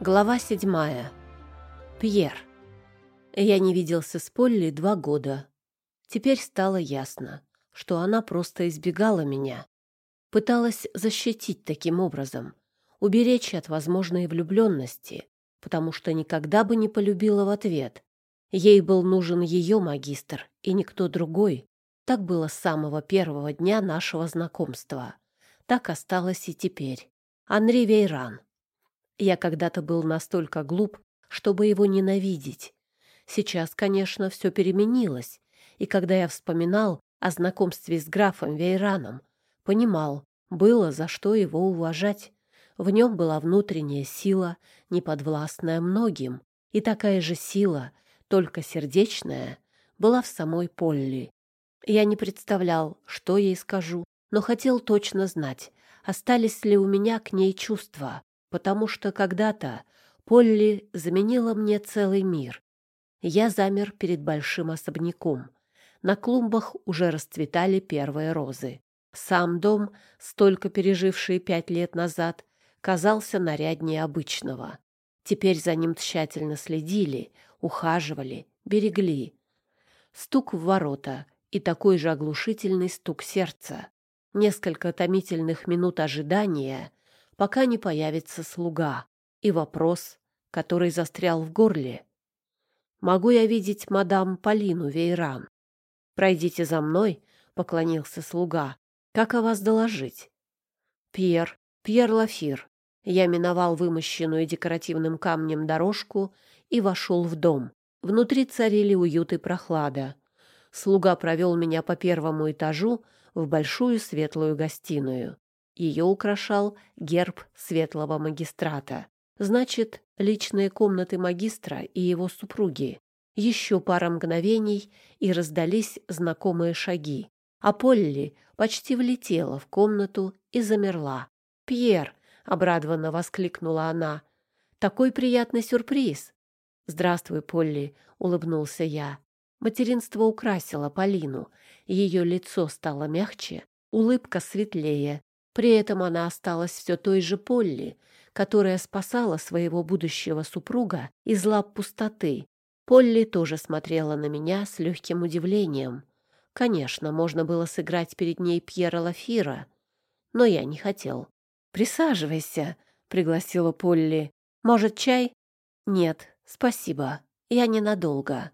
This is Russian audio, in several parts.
Глава седьмая. Пьер. Я не виделся с Полли два года. Теперь стало ясно, что она просто избегала меня. Пыталась защитить таким образом, уберечь от возможной влюбленности, потому что никогда бы не полюбила в ответ. Ей был нужен ее магистр и никто другой. Так было с самого первого дня нашего знакомства. Так осталось и теперь. Анри Вейран. Я когда-то был настолько глуп, чтобы его ненавидеть. Сейчас, конечно, все переменилось, и когда я вспоминал о знакомстве с графом Вейраном, понимал, было за что его уважать. В нем была внутренняя сила, неподвластная многим, и такая же сила, только сердечная, была в самой Полли. Я не представлял, что ей скажу, но хотел точно знать, остались ли у меня к ней чувства потому что когда-то Полли заменила мне целый мир. Я замер перед большим особняком. На клумбах уже расцветали первые розы. Сам дом, столько переживший пять лет назад, казался наряднее обычного. Теперь за ним тщательно следили, ухаживали, берегли. Стук в ворота и такой же оглушительный стук сердца. Несколько томительных минут ожидания, пока не появится слуга. И вопрос, который застрял в горле. «Могу я видеть мадам Полину Вейран?» «Пройдите за мной», — поклонился слуга. «Как о вас доложить?» «Пьер, Пьер Лафир». Я миновал вымощенную декоративным камнем дорожку и вошел в дом. Внутри царили уют и прохлада. Слуга провел меня по первому этажу в большую светлую гостиную. Ее украшал герб светлого магистрата. Значит, личные комнаты магистра и его супруги. Еще пара мгновений, и раздались знакомые шаги. А Полли почти влетела в комнату и замерла. «Пьер!» — обрадованно воскликнула она. «Такой приятный сюрприз!» «Здравствуй, Полли!» — улыбнулся я. Материнство украсило Полину. Ее лицо стало мягче, улыбка светлее, при этом она осталась все той же Полли, которая спасала своего будущего супруга из лап пустоты. Полли тоже смотрела на меня с легким удивлением. Конечно, можно было сыграть перед ней Пьера Лафира, но я не хотел. «Присаживайся», — пригласила Полли. «Может, чай?» «Нет, спасибо. Я ненадолго».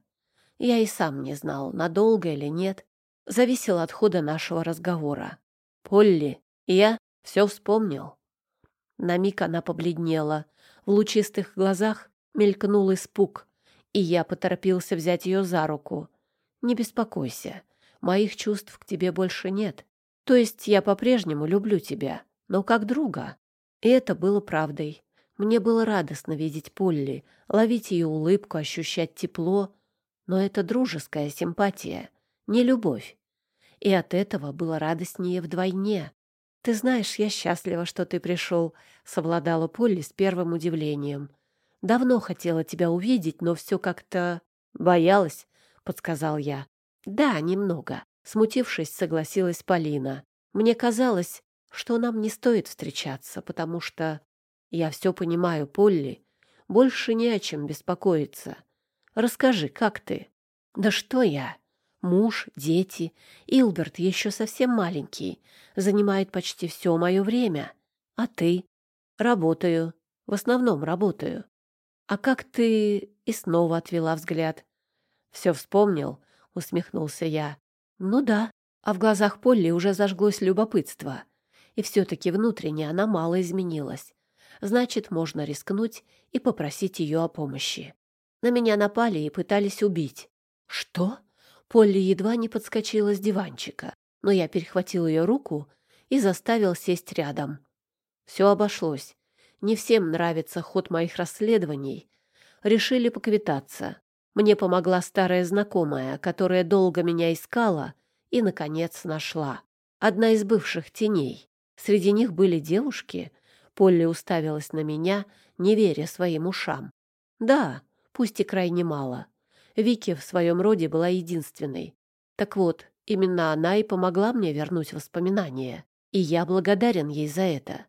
Я и сам не знал, надолго или нет. Зависело от хода нашего разговора. «Полли, я все вспомнил. На миг она побледнела. В лучистых глазах мелькнул испуг, и я поторопился взять ее за руку. «Не беспокойся, моих чувств к тебе больше нет. То есть я по-прежнему люблю тебя, но как друга». И это было правдой. Мне было радостно видеть Полли, ловить ее улыбку, ощущать тепло. Но это дружеская симпатия, не любовь. И от этого было радостнее вдвойне. «Ты знаешь, я счастлива, что ты пришел», — совладала Полли с первым удивлением. «Давно хотела тебя увидеть, но все как-то...» «Боялась», — подсказал я. «Да, немного», — смутившись, согласилась Полина. «Мне казалось, что нам не стоит встречаться, потому что...» «Я все понимаю, Полли. Больше не о чем беспокоиться. Расскажи, как ты?» «Да что я? Муж, дети. Илберт еще совсем маленький. Занимает почти все мое время. А ты? Работаю. В основном работаю. А как ты... И снова отвела взгляд. Все вспомнил, усмехнулся я. Ну да. А в глазах Полли уже зажглось любопытство. И все-таки внутренне она мало изменилась. Значит, можно рискнуть и попросить ее о помощи. На меня напали и пытались убить. Что? Полли едва не подскочила с диванчика, но я перехватил ее руку и заставил сесть рядом. Все обошлось. Не всем нравится ход моих расследований. Решили поквитаться. Мне помогла старая знакомая, которая долго меня искала и, наконец, нашла. Одна из бывших теней. Среди них были девушки. Полли уставилась на меня, не веря своим ушам. Да, пусть и крайне мало. Вики в своем роде была единственной. Так вот, именно она и помогла мне вернуть воспоминания. И я благодарен ей за это.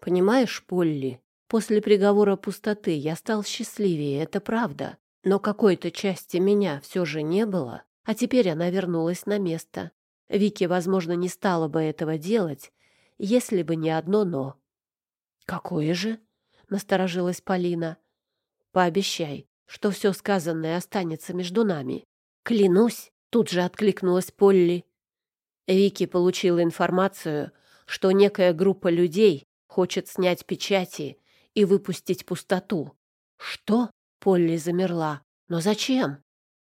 Понимаешь, Полли, После приговора пустоты я стал счастливее, это правда. Но какой-то части меня все же не было, а теперь она вернулась на место. Вики, возможно, не стала бы этого делать, если бы не одно «но». «Какое же?» — насторожилась Полина. «Пообещай, что все сказанное останется между нами». «Клянусь!» — тут же откликнулась Полли. Вики получила информацию, что некая группа людей хочет снять печати и выпустить пустоту. «Что?» — Полли замерла. «Но зачем?»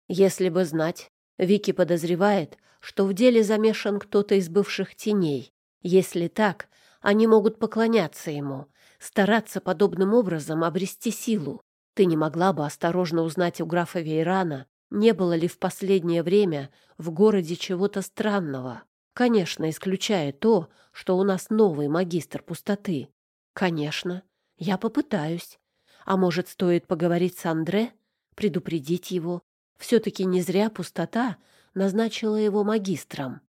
«Если бы знать, Вики подозревает, что в деле замешан кто-то из бывших теней. Если так, они могут поклоняться ему, стараться подобным образом обрести силу. Ты не могла бы осторожно узнать у графа Вейрана, не было ли в последнее время в городе чего-то странного. Конечно, исключая то, что у нас новый магистр пустоты. Конечно, я попытаюсь. А может, стоит поговорить с Андре, предупредить его? Все-таки не зря пустота назначила его магистром.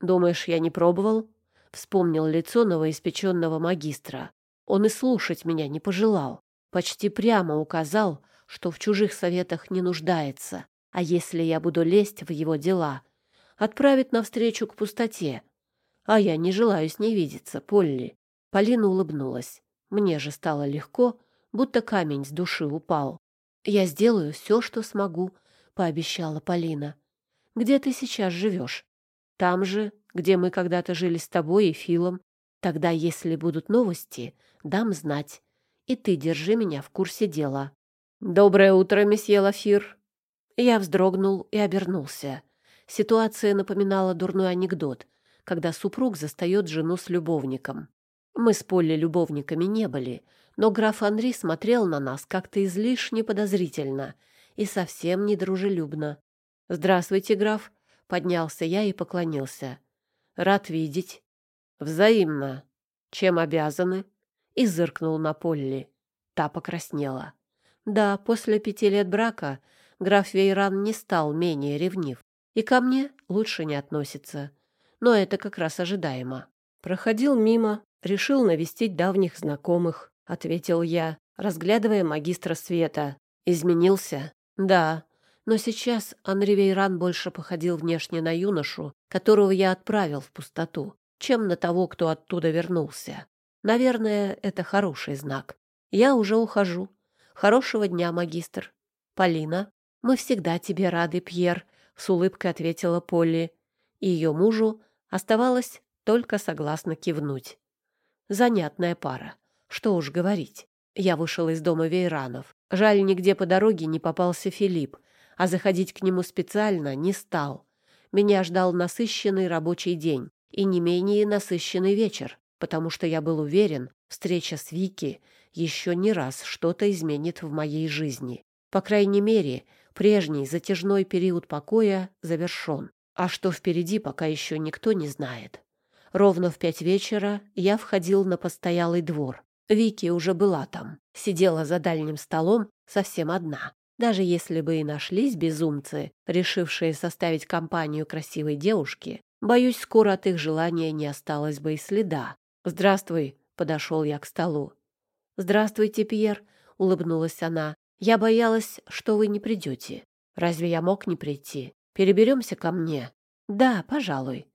Думаешь, я не пробовал? Вспомнил лицо новоиспеченного магистра. Он и слушать меня не пожелал. Почти прямо указал, что в чужих советах не нуждается. А если я буду лезть в его дела, отправит навстречу к пустоте. А я не желаю с ней видеться, Полли. Полина улыбнулась. Мне же стало легко, будто камень с души упал. Я сделаю все, что смогу, пообещала Полина. Где ты сейчас живешь? Там же, где мы когда-то жили с тобой и Филом. Тогда, если будут новости, дам знать. И ты держи меня в курсе дела. Доброе утро, месье Лафир. Я вздрогнул и обернулся. Ситуация напоминала дурной анекдот, когда супруг застает жену с любовником. Мы с Полли любовниками не были, но граф Анри смотрел на нас как-то излишне подозрительно и совсем недружелюбно. «Здравствуйте, граф!» — поднялся я и поклонился. «Рад видеть». «Взаимно. Чем обязаны?» И зыркнул на Полли. Та покраснела. Да, после пяти лет брака граф Вейран не стал менее ревнив. И ко мне лучше не относится. Но это как раз ожидаемо. Проходил мимо, решил навестить давних знакомых, ответил я, разглядывая магистра света. Изменился? Да, но сейчас Анри Вейран больше походил внешне на юношу, которого я отправил в пустоту, чем на того, кто оттуда вернулся. Наверное, это хороший знак. Я уже ухожу. Хорошего дня, магистр. Полина, мы всегда тебе рады, Пьер, с улыбкой ответила Полли. И ее мужу оставалось только согласно кивнуть. Занятная пара. Что уж говорить. Я вышел из дома Вейранов. Жаль, нигде по дороге не попался Филипп, а заходить к нему специально не стал. Меня ждал насыщенный рабочий день и не менее насыщенный вечер, потому что я был уверен, встреча с Вики еще не раз что-то изменит в моей жизни. По крайней мере, прежний затяжной период покоя завершен. А что впереди, пока еще никто не знает. Ровно в пять вечера я входил на постоялый двор. Вики уже была там, сидела за дальним столом совсем одна. Даже если бы и нашлись безумцы, решившие составить компанию красивой девушки, боюсь, скоро от их желания не осталось бы и следа. «Здравствуй», — подошел я к столу. «Здравствуйте, Пьер», — улыбнулась она. «Я боялась, что вы не придете. Разве я мог не прийти? Переберемся ко мне?» «Да, пожалуй».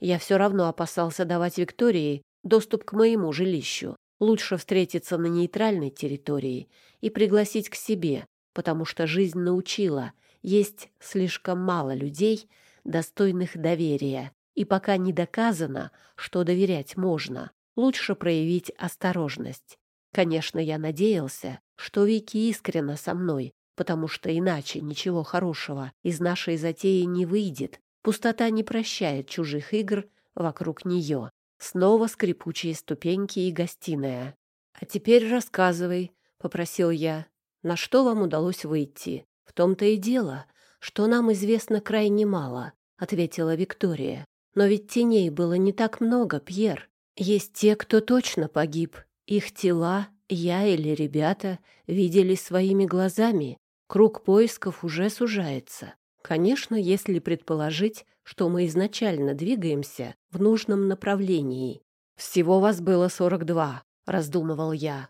Я все равно опасался давать Виктории доступ к моему жилищу. Лучше встретиться на нейтральной территории и пригласить к себе, потому что жизнь научила, есть слишком мало людей, достойных доверия, и пока не доказано, что доверять можно, лучше проявить осторожность. Конечно, я надеялся, что Вики искренна со мной, потому что иначе ничего хорошего из нашей затеи не выйдет. Пустота не прощает чужих игр вокруг нее. Снова скрипучие ступеньки и гостиная. «А теперь рассказывай», — попросил я. На что вам удалось выйти? В том-то и дело, что нам известно крайне мало, ответила Виктория. Но ведь теней было не так много, Пьер. Есть те, кто точно погиб. Их тела я или ребята видели своими глазами. Круг поисков уже сужается. Конечно, если предположить, что мы изначально двигаемся в нужном направлении. Всего вас было сорок два, раздумывал я.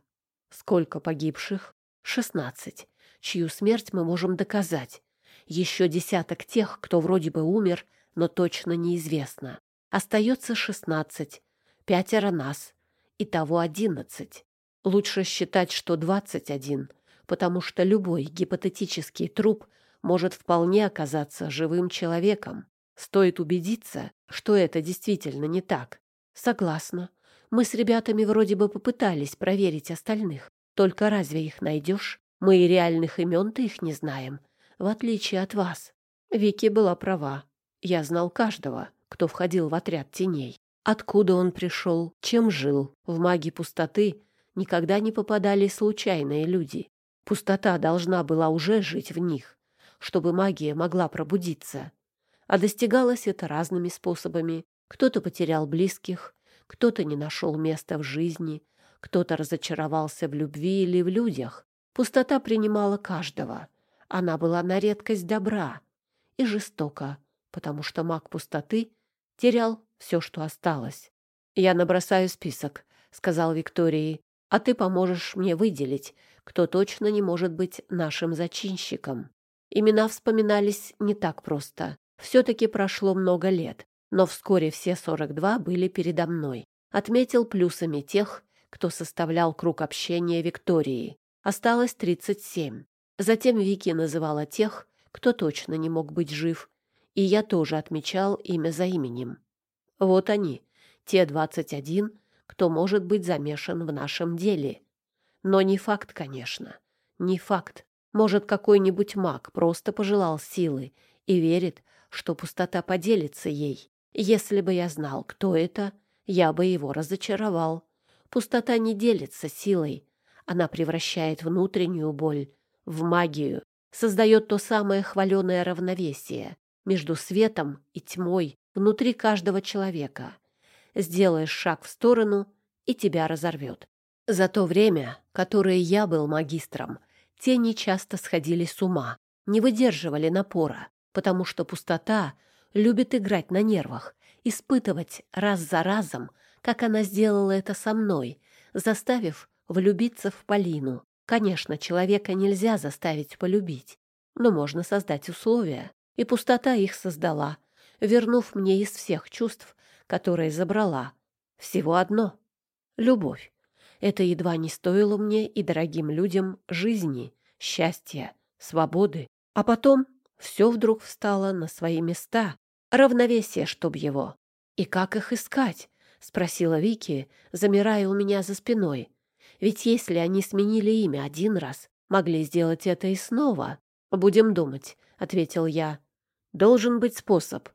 Сколько погибших? Шестнадцать. Чью смерть мы можем доказать. Еще десяток тех, кто вроде бы умер, но точно неизвестно. Остается шестнадцать. Пятеро нас. Итого одиннадцать. Лучше считать, что двадцать один, потому что любой гипотетический труп может вполне оказаться живым человеком. Стоит убедиться, что это действительно не так. Согласна. Мы с ребятами вроде бы попытались проверить остальных. Только разве их найдешь? Мы и реальных имен-то их не знаем, в отличие от вас. Вики была права. Я знал каждого, кто входил в отряд теней. Откуда он пришел, чем жил. В маги пустоты никогда не попадали случайные люди. Пустота должна была уже жить в них, чтобы магия могла пробудиться. А достигалось это разными способами. Кто-то потерял близких, кто-то не нашел места в жизни, кто-то разочаровался в любви или в людях. Пустота принимала каждого. Она была на редкость добра и жестока, потому что маг пустоты терял все, что осталось. «Я набросаю список», — сказал Виктории, «а ты поможешь мне выделить, кто точно не может быть нашим зачинщиком». Имена вспоминались не так просто. Все-таки прошло много лет, но вскоре все 42 были передо мной. Отметил плюсами тех, кто составлял круг общения Виктории. Осталось 37. Затем Вики называла тех, кто точно не мог быть жив, и я тоже отмечал имя за именем. Вот они, те 21, кто может быть замешан в нашем деле. Но не факт, конечно. Не факт. Может, какой-нибудь маг просто пожелал силы и верит, что пустота поделится ей. Если бы я знал, кто это, я бы его разочаровал. Пустота не делится силой. Она превращает внутреннюю боль в магию, создает то самое хваленое равновесие между светом и тьмой внутри каждого человека. Сделаешь шаг в сторону, и тебя разорвет. За то время, которое я был магистром, тени часто сходили с ума, не выдерживали напора, потому что пустота любит играть на нервах, испытывать раз за разом, как она сделала это со мной, заставив влюбиться в Полину. Конечно, человека нельзя заставить полюбить, но можно создать условия, и пустота их создала, вернув мне из всех чувств, которые забрала, всего одно — любовь. Это едва не стоило мне и дорогим людям жизни, счастья, свободы. А потом все вдруг встало на свои места. Равновесие, чтоб его. И как их искать? Спросила Вики, замирая у меня за спиной. Ведь если они сменили имя один раз, могли сделать это и снова. Будем думать, ответил я. Должен быть способ.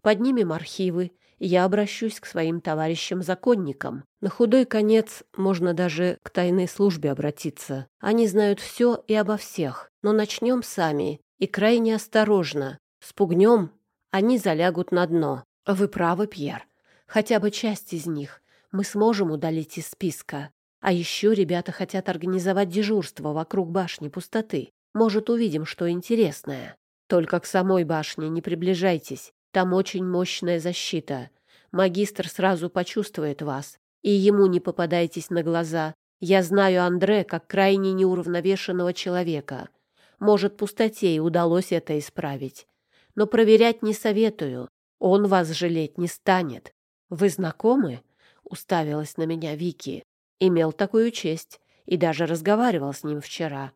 Поднимем архивы, я обращусь к своим товарищам-законникам. На худой конец можно даже к тайной службе обратиться. Они знают все и обо всех. Но начнем сами и крайне осторожно. Спугнем, они залягут на дно. Вы правы, Пьер. Хотя бы часть из них мы сможем удалить из списка. А еще ребята хотят организовать дежурство вокруг башни пустоты. Может, увидим что интересное. Только к самой башне не приближайтесь. Там очень мощная защита. Магистр сразу почувствует вас. И ему не попадайтесь на глаза. Я знаю Андре как крайне неуравновешенного человека. Может, пустоте и удалось это исправить. Но проверять не советую. Он вас жалеть не станет. Вы знакомы? Уставилась на меня Вики. Имел такую честь и даже разговаривал с ним вчера.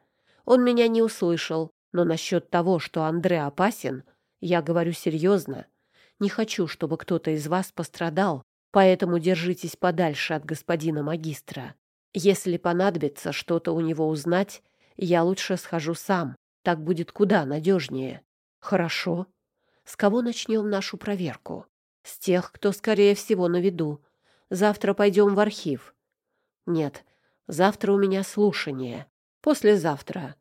Он меня не услышал, но насчет того, что Андре опасен, я говорю серьезно. Не хочу, чтобы кто-то из вас пострадал, поэтому держитесь подальше от господина магистра. Если понадобится что-то у него узнать, я лучше схожу сам. Так будет куда надежнее. Хорошо. С кого начнем нашу проверку? С тех, кто, скорее всего, на виду. Завтра пойдем в архив. Нет, завтра у меня слушание. Послезавтра.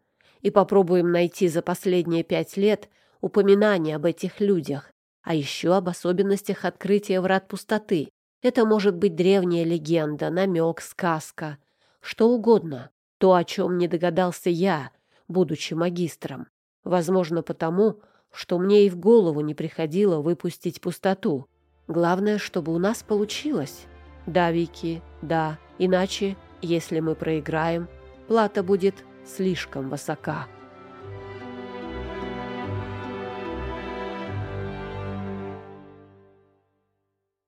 И попробуем найти за последние пять лет упоминания об этих людях, а еще об особенностях открытия врат пустоты. Это может быть древняя легенда, намек, сказка, что угодно. То, о чем не догадался я, будучи магистром. Возможно, потому, что мне и в голову не приходило выпустить пустоту. Главное, чтобы у нас получилось. Да, Вики, да. Иначе, если мы проиграем, плата будет слишком высока.